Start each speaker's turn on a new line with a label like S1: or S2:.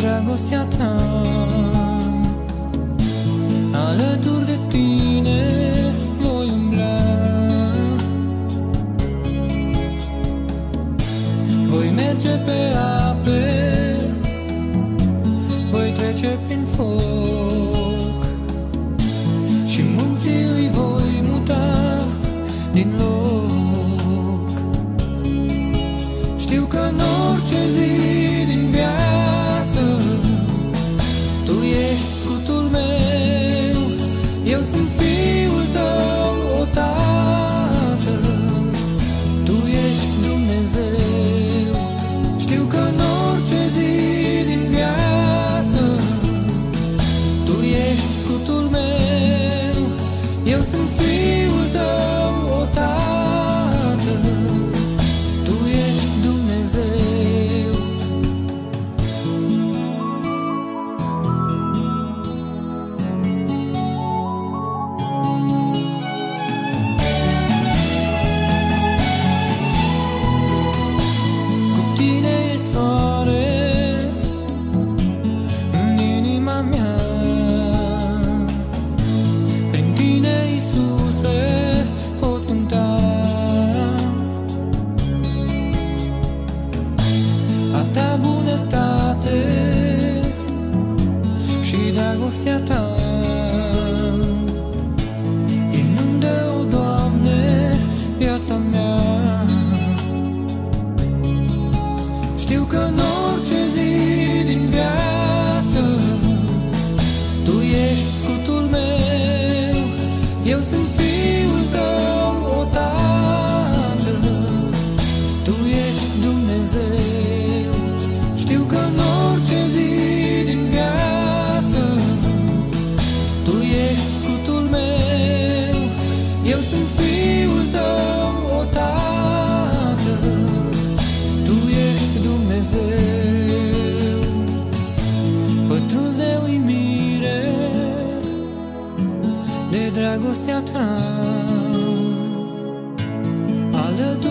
S1: dragostea ta. Alături de tine voi umbla. Voi merge pe ape Voi trece prin foc. Și munții îi voi muta din loc. Știu că în orice zi Eu senti You can know. de dragostea ta. Alături